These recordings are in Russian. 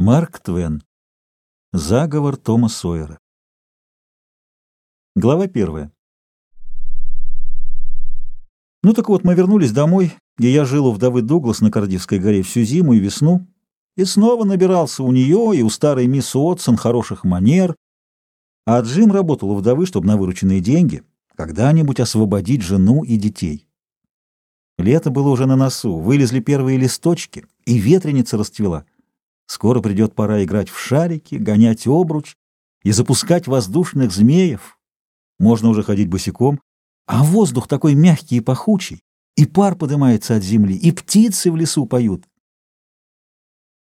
Марк Твен. Заговор Тома Сойера. Глава первая. Ну так вот, мы вернулись домой, и я жил у вдовы Дуглас на Кардивской горе всю зиму и весну, и снова набирался у нее и у старой мисс Уотсон хороших манер, а Джим работал у вдовы, чтобы на вырученные деньги когда-нибудь освободить жену и детей. Лето было уже на носу, вылезли первые листочки, и ветреница расцвела. Скоро придет пора играть в шарики, гонять обруч и запускать воздушных змеев. Можно уже ходить босиком, а воздух такой мягкий и пахучий, и пар поднимается от земли, и птицы в лесу поют.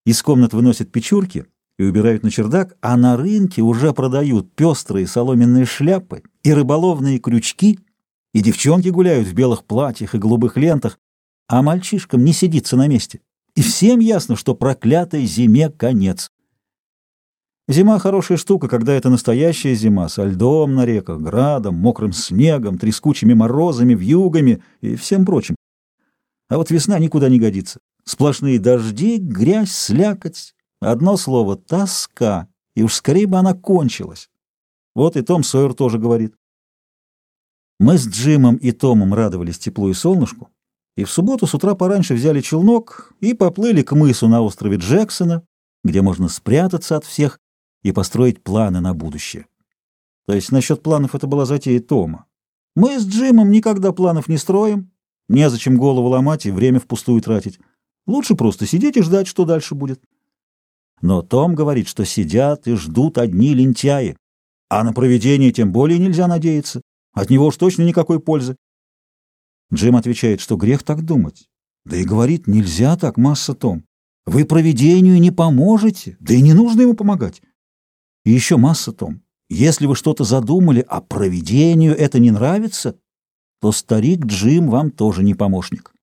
Из комнат выносят печурки и убирают на чердак, а на рынке уже продают пестрые соломенные шляпы и рыболовные крючки, и девчонки гуляют в белых платьях и голубых лентах, а мальчишкам не сидится на месте. И всем ясно, что проклятой зиме конец. Зима — хорошая штука, когда это настоящая зима, со льдом на реках, градом, мокрым снегом, трескучими морозами, вьюгами и всем прочим. А вот весна никуда не годится. Сплошные дожди, грязь, слякоть. Одно слово — тоска, и уж скорее бы она кончилась. Вот и Том Сойер тоже говорит. Мы с Джимом и Томом радовались теплу и солнышку, и в субботу с утра пораньше взяли челнок и поплыли к мысу на острове Джексона, где можно спрятаться от всех и построить планы на будущее. То есть насчет планов это была затея Тома. Мы с Джимом никогда планов не строим, незачем голову ломать и время впустую тратить. Лучше просто сидеть и ждать, что дальше будет. Но Том говорит, что сидят и ждут одни лентяи, а на проведение тем более нельзя надеяться. От него уж точно никакой пользы. Джим отвечает, что грех так думать. Да и говорит, нельзя так, масса Том. Вы провидению не поможете, да и не нужно ему помогать. И еще масса Том. Если вы что-то задумали, а провидению это не нравится, то старик Джим вам тоже не помощник.